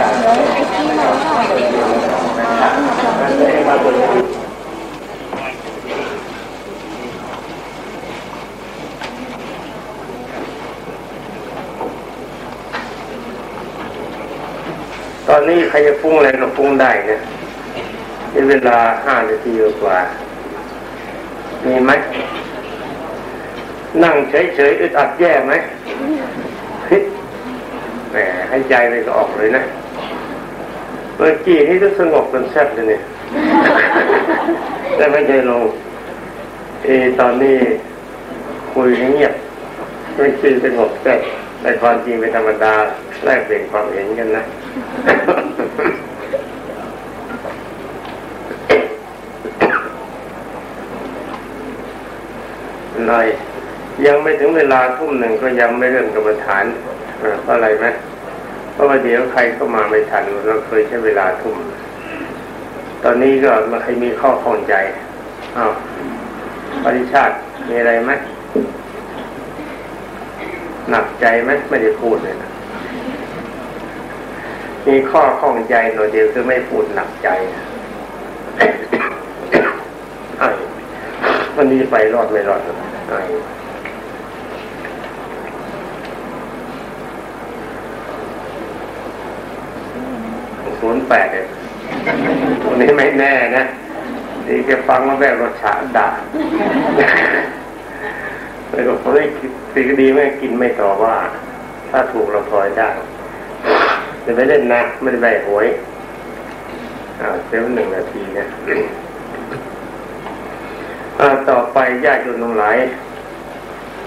ตอนนี้ใครจะฟุ้งอะไรก็ฟุ้งได้เนี่ยในเวลาห้านาทีกว่า มีไหม นั่งเฉยๆอึดอัดแย่ไหมแหมให้ใจเลยก็ออกเลยนะ เมื่อกี้นี่ก็สงบกันแซ่บเลยเนี่ย แต่ไม่ใจลงเออตอนนี้คุยให้เงียบไม่คือสงบแต่ในความจริงเป็นธรรมดาแลกเปลี่ยนความเห็นกันนะหน่อยยังไม่ถึงเวลาทุ่มหนึ่งก็ยังไม่เริ่มกรรมฐานเออเพราะอะไรไหมเพ ราะว่าเดี๋ยวใครก็มาไม่ทันเราเคยใช้เวลาทุ่ม ตอนนี้ก็มาใครมีข้อข้องใจอ้าวปริชาติมีอะไรไหมหนักใจไหมไม่ได้พูดเลยนะมีข้อข้องใจหน่อยเดียวคือไม่พูดหนักใจอ้วันนี้ไปรอดไม่รอดไอ้ศูนย์แปดเนี่ยวั นี้ไม่แน่นะดีแกฟังมาแบบรสชาด่าเลยก็เขาได้ตีก็ดีไม่กินไม่ต่อว่า ถ้าถูกเราพลอยได้จะไปเล่นนะไม่ได้ใบหวยอ่าเซฟหนึ่งนาทีนะอ่าต่อไปญาติโยมทั้งหลาย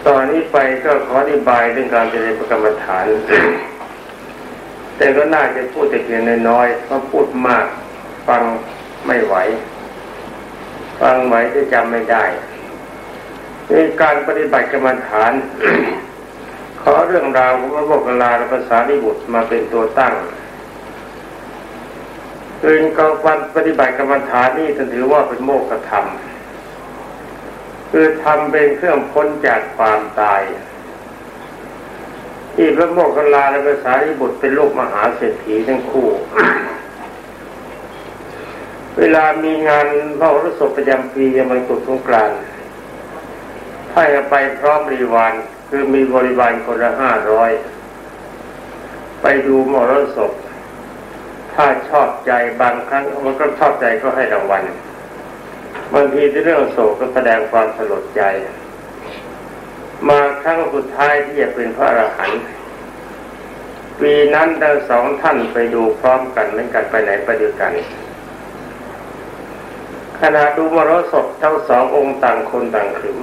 ตอนนี้ไปก็ขออธิบายเรื่องการเจริญกรรมฐาน แต่ก็น่าจะพูดแต่เพียงน้อยๆเพราะพูดมาก ฟังไม่ไหว ฟังไหวจะจำไม่ได้ในการปฏิบัติกรรมฐาน ขอเรื่องราวของพระโมคคัลลาและภาษาดิบุตรมาเป็นตัวตั้งคือการปฏิบัติกรรมฐานนี่ถือว่าเป็นโมกขธรรม คือทำเป็นเครื่องพ้นจากความตาย ที่พระโมคคัลลาและภาษาดิบุตรเป็นลูกมหาเศรษฐีทั้งคู่ เวลามีงานพระรสพประจำปียังไม่ตุสงกรานต์ถ้าจะไปพร้อมบริวารคือมีบริวารคนละห้าร้อยไปดูมรสพถ้าชอบใจบางครั้งมันก็ชอบใจก็ให้รางวัลบางทีในเรื่องโศกก็แสดงความสลดใจ มาครั้งสุดท้ายที่จะเป็นพระอรหันต์ปีนั้นทั้งสองท่านไปดูพร้อมกันเหมือนกันไปไหนไปด้วยกัน ขณะดูมรสพทั้งสององค์ต่างคนต่างขึม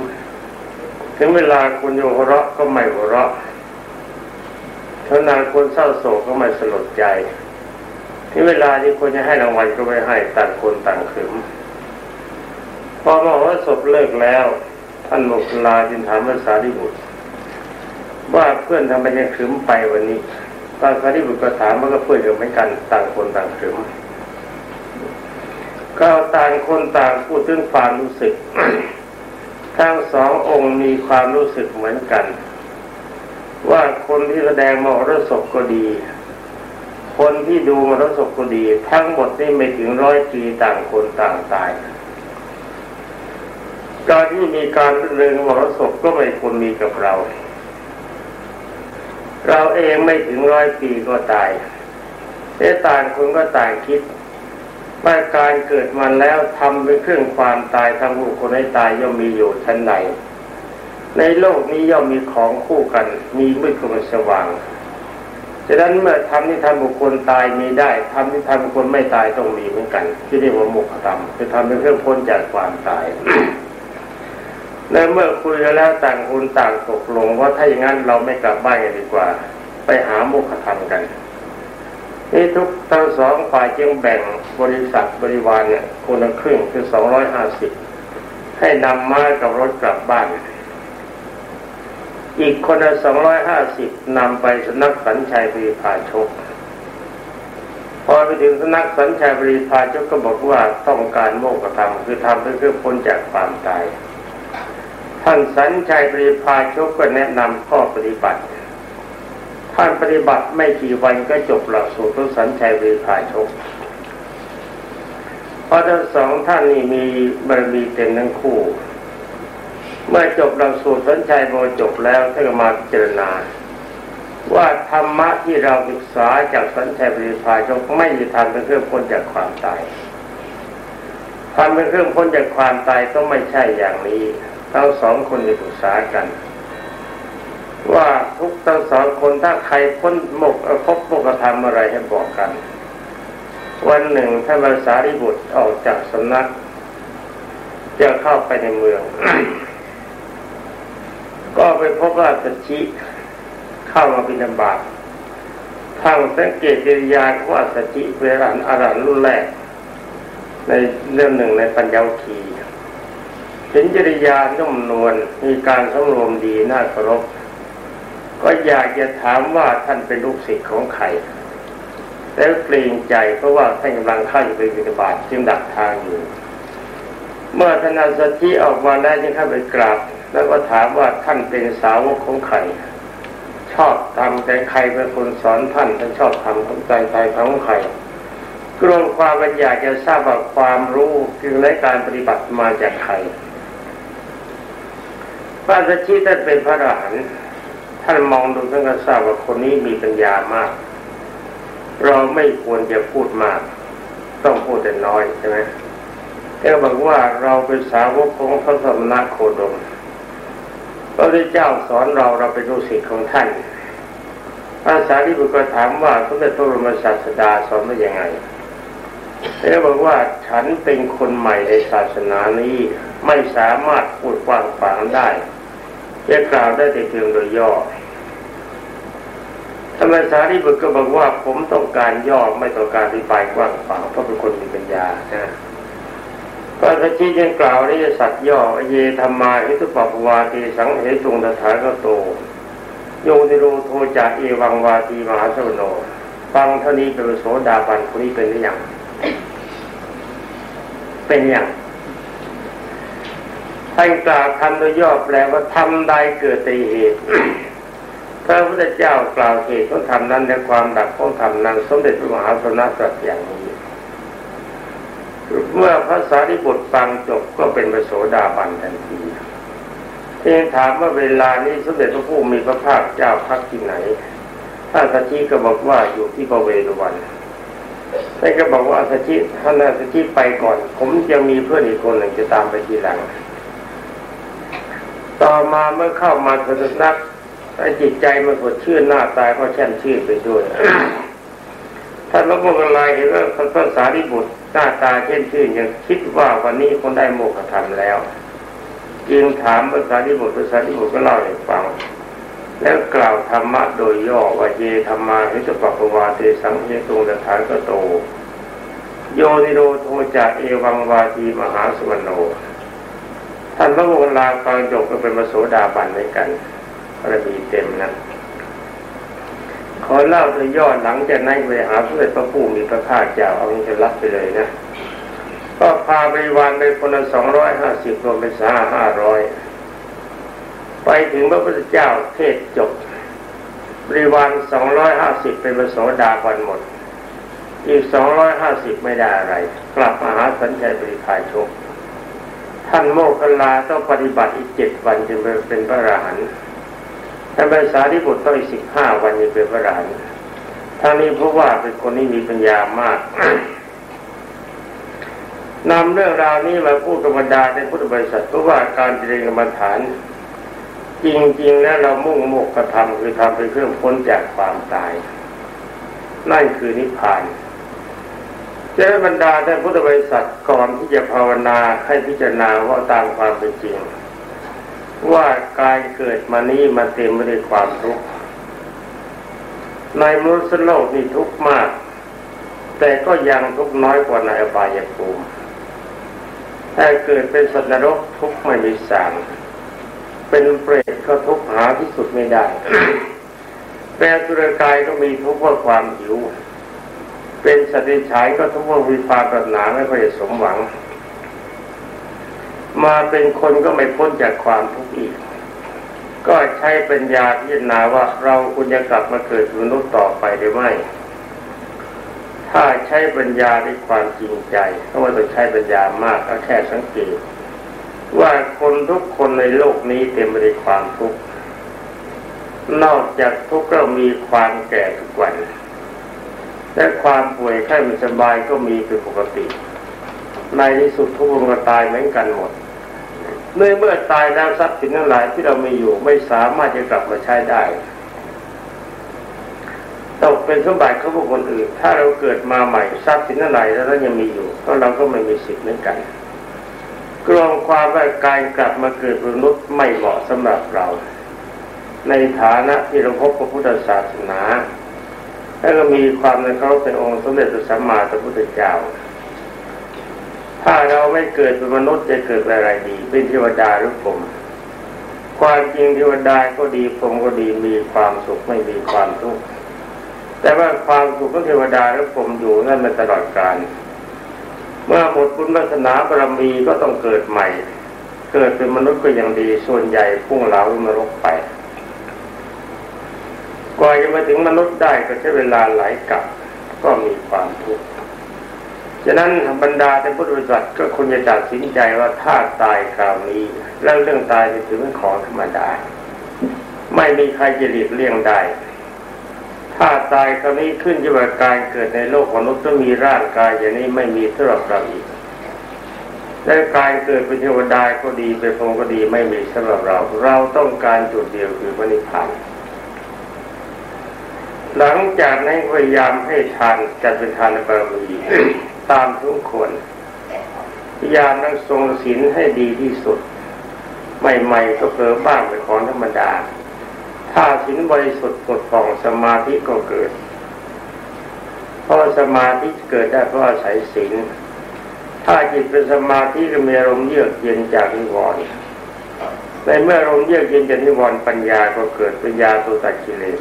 ถึงเวลาคุณโยหัวเราะก็ไม่หัวเราะทนานคนเศร้าโศกก็ไม่สลดใจที่เวลาที่คนจะให้รางวัลก็ไม่ให้ต่างคนต่างขึมพอมรสพเลิกแล้ว ท่านโมกลาจินถามภาษาดิบุตร ว่าเพื่อนทำไมยังขึมไปวันนี้ภาษาดิบุตรก็ถามว่าก็เพื่อนกันเหมือนกันต่างคนต่างขึม ก็ต่างคนต่างพูดถึงความรู้สึก ทั้งสององค์มีความรู้สึกเหมือนกัน ว่าคนที่แสดงมรสพก็ดี คนที่ดูมรสพก็ดี ทั้งหมดนี่ไม่ถึงร้อยปีต่างคนต่างตายการที่มีการเรืองมรสพก็ไม่ควรมีกับเรา เราเองไม่ถึงร้อยปีก็ตายแต่ต่างคนก็ต่างคิด ว่าการเกิดมาแล้วทำเป็นเครื่องความตายทำบุคคลให้ตายย่อมมีอยู่ชั้นใดในโลกนี้ย่อมมีของคู่กัน มีมืดกับสว่างฉะนั้นเมื่อทำที่ทำบุคคลตายมีได้ทำที่ทำบุคคลไม่ตายต้องมีเหมือนกัน ที่เรียกว่ามุขธรรมคือทำเป็นเครื่องพ้นจากความตายในเมื่อคุยกันแล้วต่างคนต่างตกลงว่าถ้าอย่างนั้นเราไม่กลับบ้านกันดีกว่า ไปหามุขธรรมกัน นี่ทุกทั้งสองฝ่ายจึงแบ่งบริษัทบริวารเนี่ยคนละครึ่งคือสองร้อยห้าสิบให้นำม้ากับรถกลับบ้าน อีกคนละสองร้อยห้าสิบนำไปสนักสัญชัยบริพาชก พอไปถึงสนักสัญชัยบริพาชกก็บอกว่าต้องการโมกธรรมคือทำเพื่อพ้นจากความตาย ท่านสัญชัยบริพาชกก็แนะนำข้อปฏิบัติ ท่านปฏิบัติไม่กี่วันก็จบหลักสูตรทุสันชัยวิภาชกเพราะทั้งสองท่านนี่มีบารมีเต็มทั้งคู่ เมื่อจบหลักสูตรสันชัยโมจบแล้วท่านก็มาพิจารณา ว่าธรรมะที่เราศึกษาจากสันชัยวิภาชกไม่มีทางเป็นเครื่องพ้นจากความตายทำเป็นเครื่องพ้นจากความตายต้องไม่ใช่อย่างนี้ทั้งสองคนได้ปรึกษากัน ว่า ทุกทั้งสองคนถ้าใครพ้นหมกพบโมกธรรมอะไรให้บอกกัน วันหนึ่งท่านภาษาริบุตรออกจากสำนักจะเข้าไปในเมือง ก็ไปพบว่าสัชิเข้ามาบินบาตทางสังเกตกิริยาว่าสัชิเป็นอรันอรันรุ่นแรก ในเรื่องหนึ่งในปัญญาคีเห็นจริยานุ่มนวลมีการสำรวมดีน่าเคารพ ก็อยากจะถามว่าท่านเป็นลูกศิษย์ของใคร แล้วเกรงใจเพราะว่าท่านกำลังเข้าอยู่ไปบิณฑบาตจึงดักทางอยู่ เมื่อธนาสธิออกมาได้จึงเข้าไปกราบ แล้วก็ถามว่าท่านเป็นสาวกของใคร ชอบทำแต่ใครเป็นคนสอนท่านท่านชอบทำของใจใจของใครกรวมความมันอยากจะทราบว่าความรู้คือในการปฏิบัติมาจากใครพระสัชชีท่านเป็นพระอรหันต์านมองดูท่านก็ทราบว่าคนนี้มีปัญญามาก เราไม่ควรจะพูดมาก ต้องพูดแต่น้อยใช่ไหมแกบอกว่าเราเป็นสาวกของพระสมณโคดมพระพุทธเจ้าสอนเราเราเป็นลูกศิษย์ของท่านภาษาที่บุตรก็ถามว่าสมเด็จพระบรมศาสดาสอนว่ายังไงแกบอกว่าฉันเป็นคนใหม่ในศาสนานี้ไม่สามารถพูดกว้างขวางได้จะกล่าวได้แต่เพียงโดยย่อ ธรรมสารีบุตรก็บอกว่าผมต้องการย่อไม่ต้องการอธิบายกว้างขวางเพราะเป็นคนมีปัญญานะพระสัจจิยังกล่าวในสัตว์ย่อเยธรรมาหิทุปปวาตีสังเหตุงตถาคโต โยนิโรโทจาเอวังวาตีมหาสวโนฟังเท่านี้เป็นโสดาบันคนนี้เป็นหรือยังเป็นอย่างท่านกล่าวทำโดยย่อแปลว่าทำใดเกิดแต่เหตุ ระพุทธเจ้ากล่าวเหตุของธรรมนั้นและความดับของธรรมนั้น สมเด็จพระมหาสมณตรัสอย่างนี้เมื่อพระสารีบุตรฟังจบก็เป็นพระโสดาบันทันทีเองถามว่าเวลานี้สมเด็จพระผู้มีพระภาคเจ้าพักที่ไหนท่านสัชชีก็บอกว่าอยู่ที่พระเวรวันท่านก็บอกว่าสัชชีท่านสัชชีไปก่อน ผมจะมีเพื่อนอีกคนหนึ่งจะตามไปทีหลัง ต่อมาเมื่อเข้ามาสนัก ถ้าจิตใจมันกดชื่นหน้าตายก็แช่มชื่นไปด้วยท่านพระโมคคัลลาเห็นว่าพระสารีบุตรหน้าตาเช่นชื่นยังคิดว่าวันนี้คนได้โมกธรรมแล้ว จึงถามพระสารีบุตรพระสารีบุตรก็เล่าให้ฟัง แล้วกล่าวธรรมะโดยย่อว่าเยธรรมาหิตปปวาเตสังเฮตุงสถานกโต โยนิโรโทจะเอวังวาทีมหาสุวรรณโนท่านพระโมคคัลลาฟังจบก็เป็นมโสดาบันเหมือนกัน บารมีเต็มนะขอเล่าโดยย่อหลังจากนั้นไปหาพระเดชพระผู้มีพระภาคเจ้าเอาเงินจะรับไปเลยนะก็พาบริวารไปคนละสองร้อยห้าสิบรวมเป็นสาห้าร้อยไปถึงพระพุทธเจ้าเทศจบบริวารสองร้อยห้าสิบเป็นพระโสดาบันหมด อีกสองร้อยห้าสิบไม่ได้อะไร กลับมาหาสัญชัยบริพายชกท่านโมคคลาต้องปฏิบัติอีกเจ็ดวันจึงเป็นพระอรหันต์ ท่านภาษาที่บุตรต้องอีกสิบห้าวันนี้เป็นพระรหันทางนี้เพราะว่าเป็นคนที่มีปัญญามากนำเรื่องราวนี้มาพูดกับบรรดาในพุทธบริษัทเพราะว่าการเจริญกรรมฐาน จริง ๆ แล้วเรามุ่งมกกระทำคือทำเป็นเครื่องพ้นจากความตาย นั่นคือนิพพานเจ้าบรรดาในพุทธบริษัทก่อนที่จะภาวนาให้พิจารณาว่าตามความเป็นจริง ว่าการเกิดมานี้มาเต็มไปด้วยความทุกข์ในมนุษย์โลกนี่ทุกข์มาก แต่ก็ยังทุกข์น้อยกว่าในอบายภูมิถ้าเกิดเป็นสัตว์นรกทุกข์ไม่มีสางเป็นเปรตก็ทุกข์หาที่สุดไม่ได้แปลสุรกายก็มีทุกข์เพราะความหิว เป็นสัตว์ฉายก็ทุกข์เพราะวิปารปรารถนาไม่ค่อยสมหวัง มาเป็นคนก็ไม่พ้นจากความทุกข์อีก ก็ใช้ปัญญาพิจารณาว่าเราควรจะกลับมาเกิดมนุษย์ต่อไปหรือไม่ ถ้าใช้ปัญญาด้วยความจริงใจเพราะว่าต้องใช้ปัญญามากก็แค่สังเกต ว่าคนทุกคนในโลกนี้เต็มไปด้วยความทุกข์นอกจากทุกข์ก็มีความแก่ทุกวัน และความป่วยไข้ไม่สบายก็มีเป็นปกติ ในที่สุดทุกคนก็ตายเหมือนกันหมด เมื่อเมื่อตายแล้วทรัพย์สินทั้งหลายที่เรามีอยู่ไม่สามารถจะกลับมาใช้ได้ตกเป็นสมบัติของบุคคลอื่น ถ้าเราเกิดมาใหม่ทรัพย์สินทั้งหลายแล้วยังมีอยู่เพราะเราก็ไม่มีสิทธิ์เหมือนกันกรองความว่าการกลับมาเกิดมนุษย์ไม่เหมาะสำหรับเรา ในฐานะที่เราพบพระพุทธศาสนา แล้วก็มีความในเขาเป็นองค์สมเด็จพระสัมมาสัมพุทธเจ้า ถ้าเราไม่เกิดเป็นมนุษย์จะเกิดเป็นอะไรดี เป็นเทวดาหรือผมความจริงเทวดาก็ดีผมก็ดีมีความสุขไม่มีความทุกข์แต่ว่าความสุขของเทวดาหรือผมอยู่นั่นมันตลอดกาลเมื่อหมดบุญวาสนาบารมีก็ต้องเกิดใหม่ เกิดเป็นมนุษย์ก็ยังดีส่วนใหญ่พุ่งเหลานรกไปกว่าจะมาถึงมนุษย์ได้ก็ใช้เวลาหลายกับก็มีความทุกข์ ฉะนั้นบรรดาท่านพุทธบริษัทก็ควรจะตัดสินใจว่าถ้าตายคราวนี้แล้วเรื่องตายจะถือเป็นของธรรมดา ไม่มีใครจะหลีกเลี่ยงได้ ถ้าตายคราวนี้ขึ้นอยู่กับการเกิดในโลกมนุษย์ต้องมีร่างกายอย่างนี้ไม่มีสำหรับเราอีกและการเกิดเป็นเทวดาก็ดีเป็นพรหมก็ดีไม่มีสำหรับเรา เราต้องการจุดเดียวคือพระนิพพานหลังจากนั้นพยายามให้ทานจัดเป็นทานบารมี ตามทุกคนพยายามนั่งทรงศีลให้ดีที่สุด ใหม่ๆก็เผลอบ้างเป็นของธรรมดา ถ้าศีลบริสุทธิ์ปลดปล่องสมาธิก็เกิด เพราะสมาธิเกิดได้เพราะอาศัยศีลถ้าจิตเป็นสมาธิก็มีอารมณ์เยือกเย็นจากนิวรณ์ในเมื่ออารมณ์เยือกเย็นจากนิวรณ์ปัญญาก็เกิดปัญญาตัวตัดกิเลส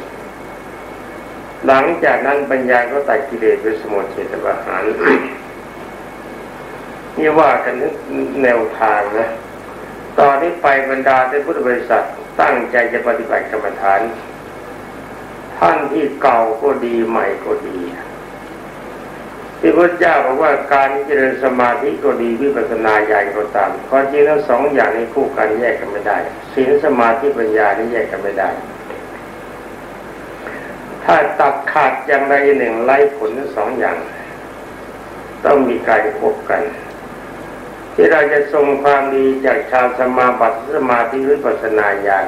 หลังจากนั้นปัญญาก็ตัดกิเลสเป็นสมุทเฉตประหารนี่ว่ากันแนวทางนะ ตอนนี้ไปบรรดาในพุทธบริษัทตั้งใจจะปฏิบัติกรรมฐาน ท่านที่เก่าก็ดีใหม่ก็ดี ที่พระเจ้าบอกว่าการเจริญสมาธิก็ดีวิปัสสนาญาณก็ตามความจริงทั้งสองอย่างนี้คู่กันแยกกันไม่ได้ศีลสมาธิปัญญานี่แยกกันไม่ได้ ถ้าตัดขาดอย่างใดหนึ่งไล่ผลสองอย่าง ต้องมีการควบกัน ที่เราจะทรงความดีจากชาวสมาบัติสมาธิวิปัสนาญาณ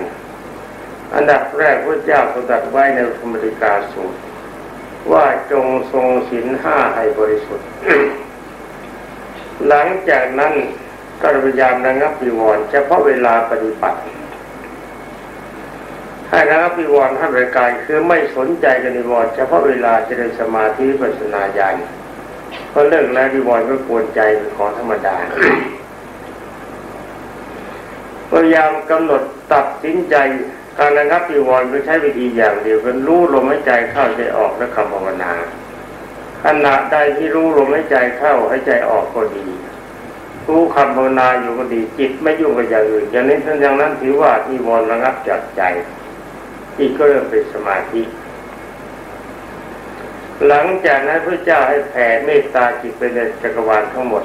อันดับแรกพระเจ้าทรงตรัสไว้ในธรรมริกาสูตร ว่าจงทรงศีลห้าให้บริสุทธิ์ หลังจากนั้นก็พยายามระงับปิวรเฉพาะเวลาปฏิบัติ ให้ระงับปิวรให้บริการคือไม่สนใจกับนิวรณ์เฉพาะเวลาเจริญสมาธิปัสนาญาณพอเลิกแล้วนิวรณ์ก็กวนใจเป็นของธรรมดาพยายามกำหนดตัดสินใจการระงับนิวรณ์โดยใช้วิธีอย่างเดียวกันรู้ลมหายใจเข้าใจออกและคำภาวนาขณะใดที่รู้ลมหายใจเข้าหายใจออกก็ดีรู้คำภาวนาอยู่ก็ดีจิตไม่ยุ่งกับอย่างอื่นอย่างนี้ท่านอย่างนั้นถือว่านิวรณ์ระงับจากใจ จิตก็เริ่มเป็นสมาธิ หลังจากนั้นพระเจ้าให้แผ่เมตตาจิตไปในจักรวาลทั้งหมด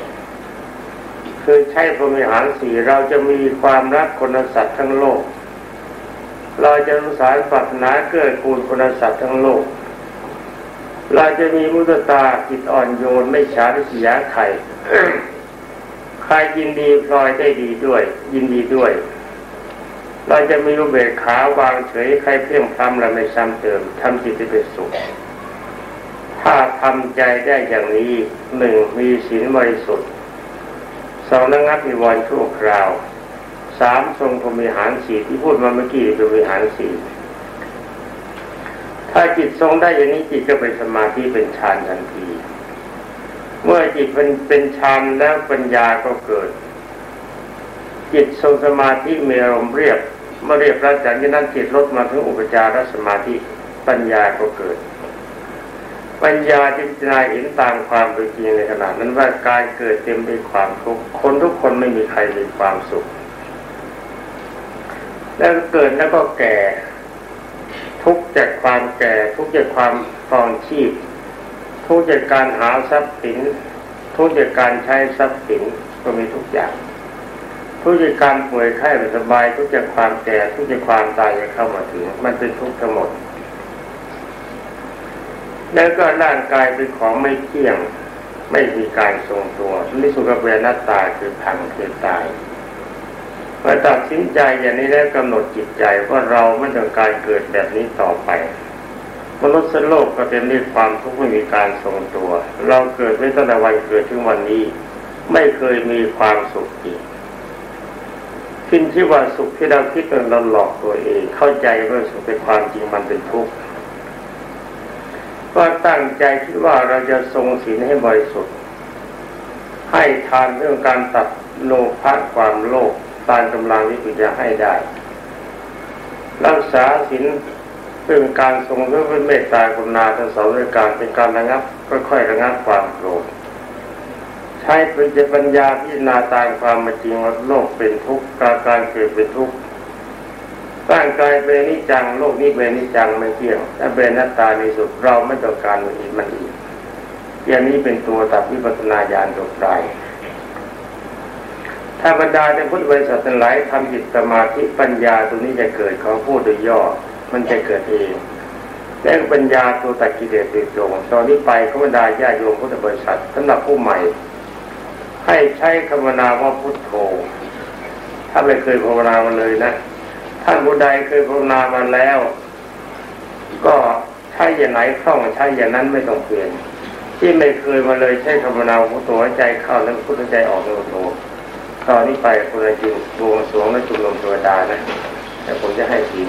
คือใช้พรหมิหารสีเราจะมีความรักคนสัตว์ทั้งโลก เราจะสงสารปรารถนาเกื้อกูลคนสัตว์ทั้งโลก เราจะมีมุตตาจิตอ่อนโยนไม่ฉาริษยาใครใครยินดีพลอยได้ดีด้วย ยินดีด้วย เราจะมีอุเบกขาวางเฉยใครเพียงพรำเราไม่ซ้ำเติมทำจิตให้เป็นสุข ถ้าทำใจได้อย่างนี้หนึ่งมีศีลบริสุทธิ์สองระงับมีวันชั่วคราวสามทรงพรมิหารสีที่พูดมาเมื่อกี้พรมิหารสีถ้าจิตทรงได้อย่างนี้จิตก็เป็นสมาธิเป็นฌานทันที เมื่อจิตเป็นเป็นฌานแล้วปัญญาก็เกิด จิตทรงสมาธิมีอารมณ์เรียบ เมื่อเรียบแล้วจากนั้นจิตลดมาถึงอุปจารสมาธิปัญญาก็เกิด ปัญญาที่พิจารณาเห็นตามความเป็นจริงในขณะนั้นว่าการเกิดเต็มไปด้วยความทุกข์คนทุกคนไม่มีใครมีความสุข แล้วเกิดแล้วก็แก่ ทุกข์จากความแก่ ทุกข์จากความครองชีพ ทุกข์จากการหาทรัพย์สิน ทุกข์จากการใช้ทรัพย์สินก็มีทุกอย่าง ทุกจากการป่วยไข้ไม่สบาย ทุกจากความแก่ทุกจากความตายจะเข้ามาถึง มันเป็นทุกข์ทั้งหมด แล้วก็ร่างกายเป็นของไม่เที่ยง ไม่มีการทรงตัวนิสุกเวนัตตาคือพังคือตายเมื่อตัดสินใจอย่างนี้แล้วกำหนดจิตใจว่าเราไม่ต้องการเกิดแบบนี้ต่อไปมนุษย์โลกก็เต็มด้วยความทุกข์ไม่มีการทรงตัว เราเกิดไม่ตั้งแต่วันเกิดถึงวันนี้ ไม่เคยมีความสุขอีก สิ่งที่ว่าสุขที่เราคิดเราหลอกตัวเอง เข้าใจว่าสุขเป็นความจริงมันเป็นทุกข์ก็ตั้งใจคิดว่าเราจะทรงศีลให้บริสุทธิ์ ให้ทานเรื่องการตัดโลภะความโลภตามกำลังที่จะให้ได้ รักษาศีลเป็นการทรงเรื่องเมตตากรุณาทั้งสองด้วยการเป็นการระงับค่อยๆระงับความโกรธ ช้ปัญญาพิจารณาตามความจริงว่าโลกเป็นทุกข์การการเกิดเป็นทุกข์ร่างกายเป็นนิจังโลกนี้เป็นนิจังไม่เที่ยงถ้าเป็นน้าตาในสุดเราไม่ต้องการมันอีกมันอีกอย่างนี้เป็นตัวตัดวิปัสนาญาณตกใจถ้าบรรดาในพุทธบริษัทหลายทำจิตสมาธิปัญญาตัวนี้จะเกิดเขาพูดโดยย่อ มันจะเกิดเองและปัญญาตัวตัดกิเลสโดยตรงตอนนี้ไปเขาบรรดาญาโยมพุทธบริษัทสำหรับผู้ใหม่ ให้ใช้คำนาว่าพุทโธ ถ้าไม่เคยภาวนามาเลยนะ ท่านผู้ใดเคยภาวนามาแล้ว ก็ใช้อย่างไหนคล่องใช้อย่างนั้นไม่ต้องเปลี่ยน ที่ไม่เคยมาเลยใช้คำนาพุทโธใจเข้าแล้วพุทธใจออกพุทโธตอนนี้ไปคุณจินบวงสรวงและจุลมตัวดานะแต่ผมจะให้ศี